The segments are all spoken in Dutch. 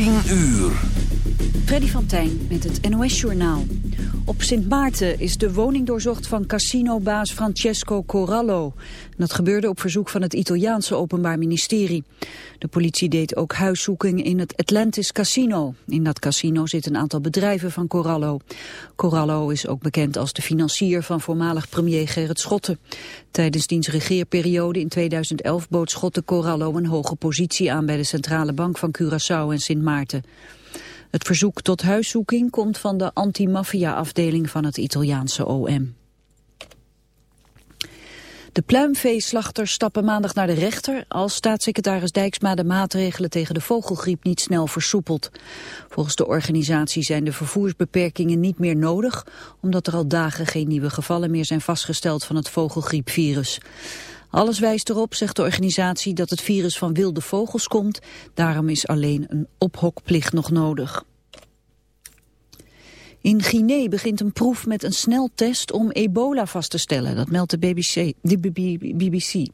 10 uur. Freddy van Tijn met het NOS-journaal. Op Sint Maarten is de woning doorzocht van casinobaas Francesco Corallo. Dat gebeurde op verzoek van het Italiaanse Openbaar Ministerie. De politie deed ook huiszoeking in het Atlantis Casino. In dat casino zitten een aantal bedrijven van Corallo. Corallo is ook bekend als de financier van voormalig premier Gerrit Schotten. Tijdens diens regeerperiode in 2011 bood Schotten Corallo een hoge positie aan bij de Centrale Bank van Curaçao en Sint Maarten. Het verzoek tot huiszoeking komt van de anti-maffia-afdeling van het Italiaanse OM. De pluimveeslachters stappen maandag naar de rechter als staatssecretaris Dijksma de maatregelen tegen de vogelgriep niet snel versoepelt. Volgens de organisatie zijn de vervoersbeperkingen niet meer nodig, omdat er al dagen geen nieuwe gevallen meer zijn vastgesteld van het vogelgriepvirus. Alles wijst erop, zegt de organisatie, dat het virus van wilde vogels komt. Daarom is alleen een ophokplicht nog nodig. In Guinea begint een proef met een sneltest om ebola vast te stellen. Dat meldt de BBC. De BBC.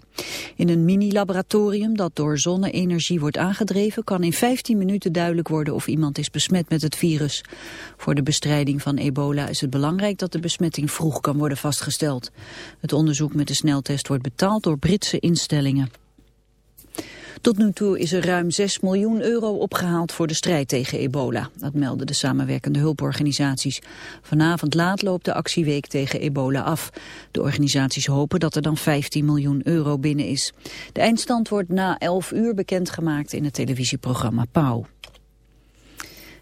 In een mini-laboratorium dat door zonne-energie wordt aangedreven... kan in 15 minuten duidelijk worden of iemand is besmet met het virus. Voor de bestrijding van ebola is het belangrijk dat de besmetting vroeg kan worden vastgesteld. Het onderzoek met de sneltest wordt betaald door Britse instellingen. Tot nu toe is er ruim 6 miljoen euro opgehaald voor de strijd tegen ebola. Dat melden de samenwerkende hulporganisaties. Vanavond laat loopt de actieweek tegen ebola af. De organisaties hopen dat er dan 15 miljoen euro binnen is. De eindstand wordt na 11 uur bekendgemaakt in het televisieprogramma Pauw.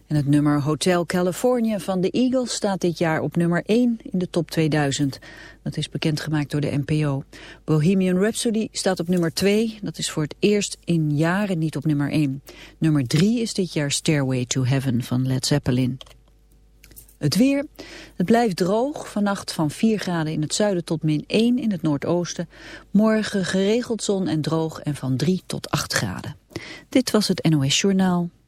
En het nummer Hotel California van de Eagles staat dit jaar op nummer 1 in de top 2000. Dat is bekendgemaakt door de NPO. Bohemian Rhapsody staat op nummer 2. Dat is voor het eerst in jaren niet op nummer 1. Nummer 3 is dit jaar Stairway to Heaven van Led Zeppelin. Het weer. Het blijft droog. Vannacht van 4 graden in het zuiden tot min 1 in het noordoosten. Morgen geregeld zon en droog en van 3 tot 8 graden. Dit was het NOS Journaal.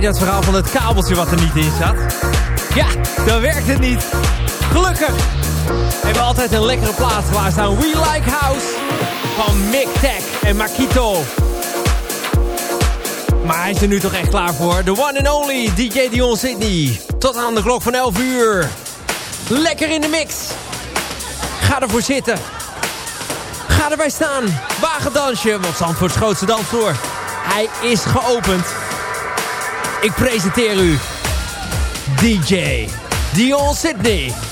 Dat verhaal van het kabeltje wat er niet in zat? Ja, dan werkt het niet. Gelukkig hebben we altijd een lekkere plaats klaarstaan. We Like House van Mick Tech en Makito. Maar hij is er nu toch echt klaar voor. The one and only DJ Dion Sydney. Tot aan de klok van 11 uur. Lekker in de mix. Ga ervoor zitten. Ga erbij staan. Wagendansje, want Zandvoorts grootste dansvloer. Hij is geopend. Ik presenteer u DJ Dion Sydney.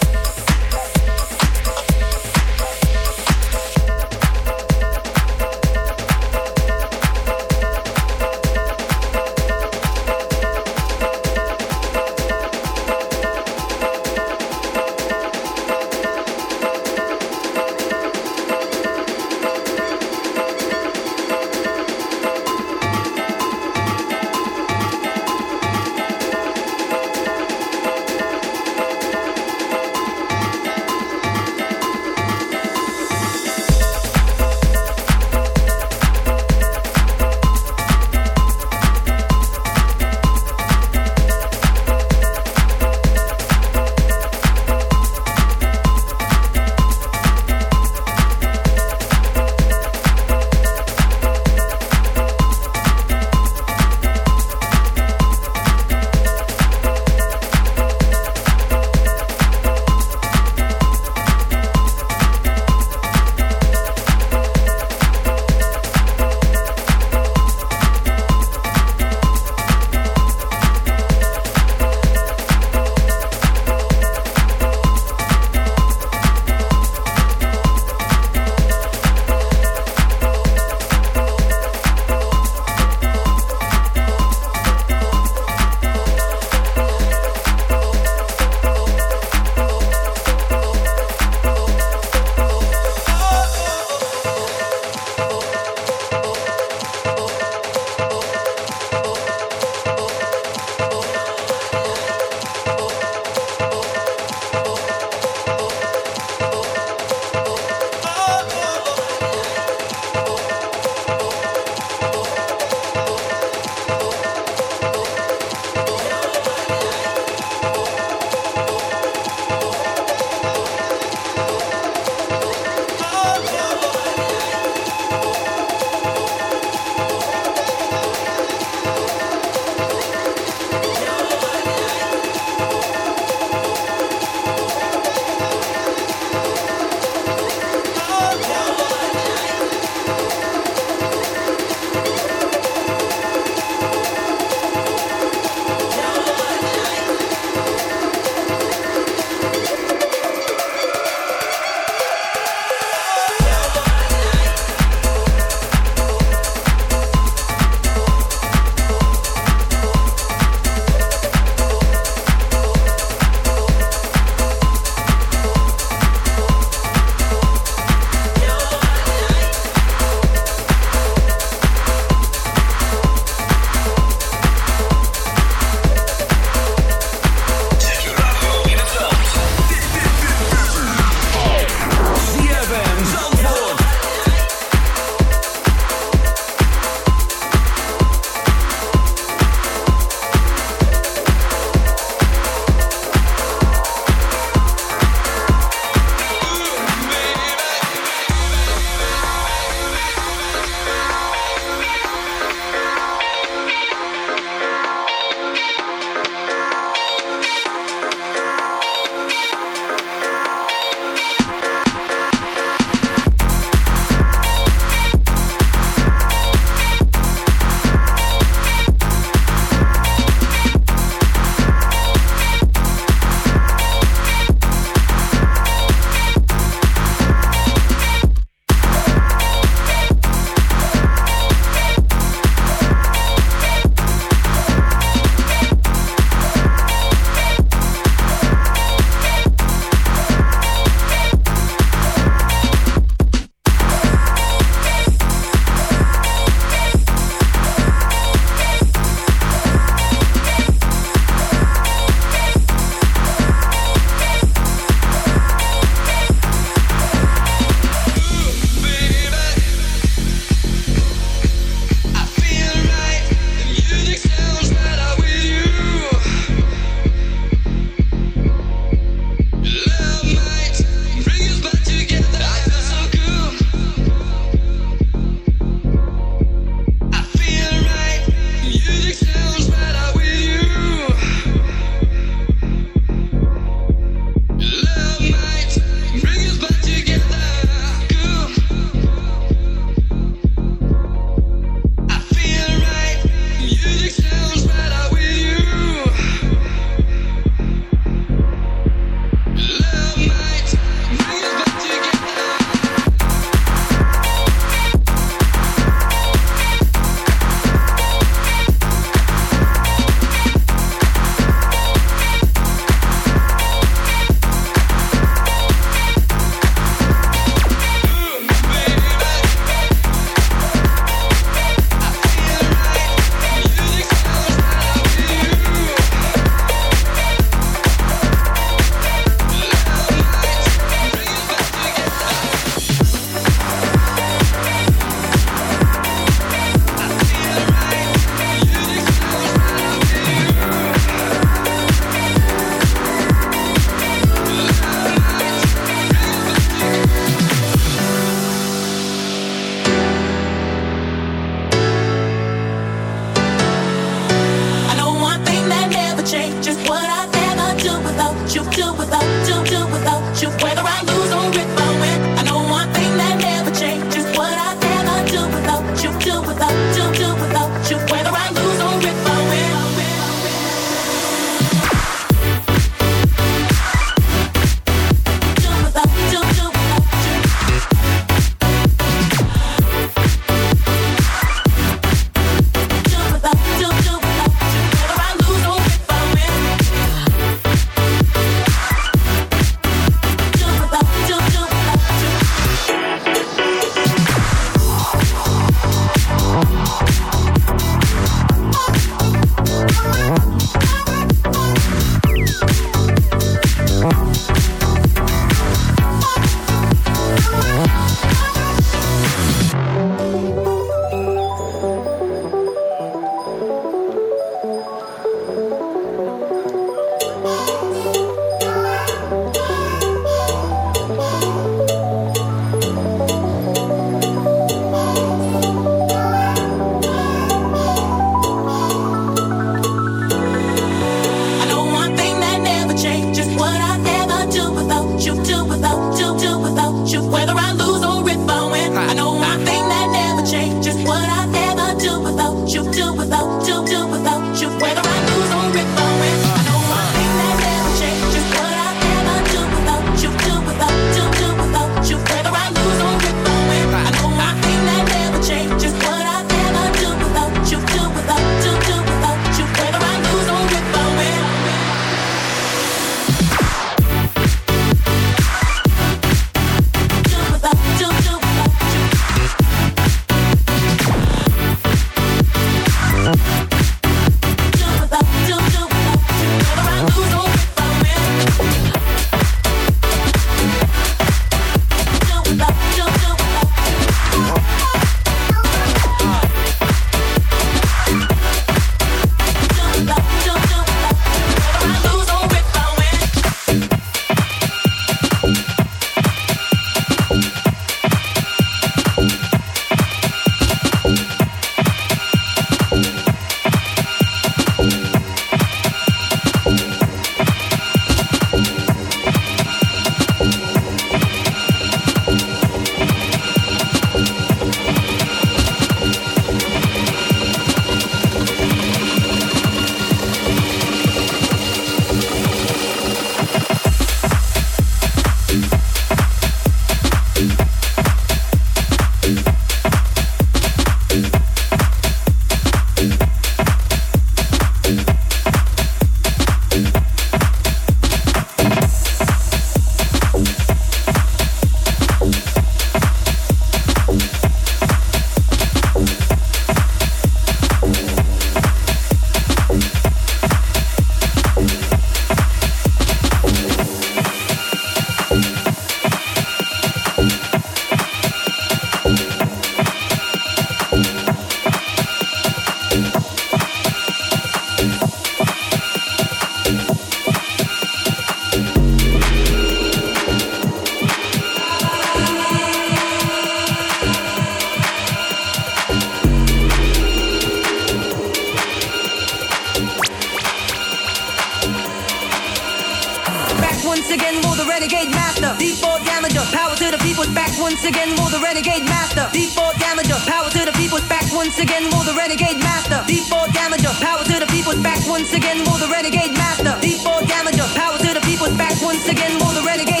once again more the renegade master. Default damager, power to the people's back once again more the renegade master. Default damager, power to the people's back once again more the renegade master. Default damager, power to the people's back once again more the renegade master. Default damager, power to the people's back once again for the renegade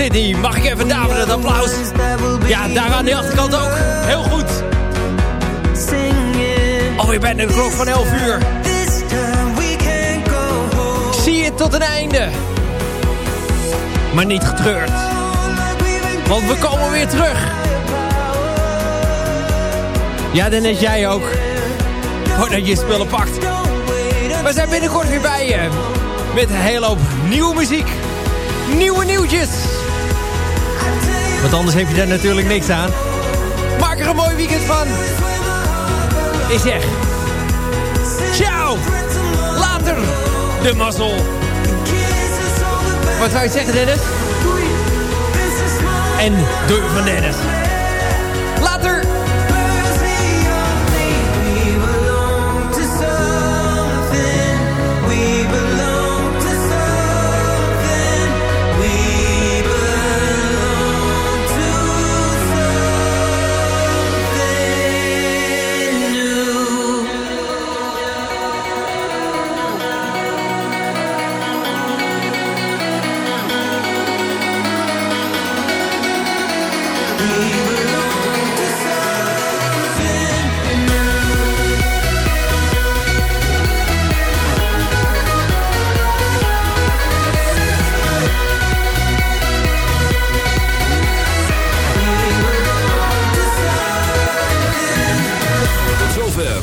City. Mag ik even David het applaus? Ja, daar aan de achterkant ook. Heel goed. Alweer bijna de klok van 11 uur. Zie het tot een einde. Maar niet getreurd. Want we komen weer terug. Ja, dan is jij ook. Voordat je spullen pakt. We zijn binnenkort weer bij je. Met een hele hoop nieuwe muziek. Nieuwe nieuwtjes. Want anders heb je daar natuurlijk niks aan. Maak er een mooi weekend van. Ik zeg... Ciao. Later. De mazzel. Wat zou je zeggen, Dennis? En doei van Dennis.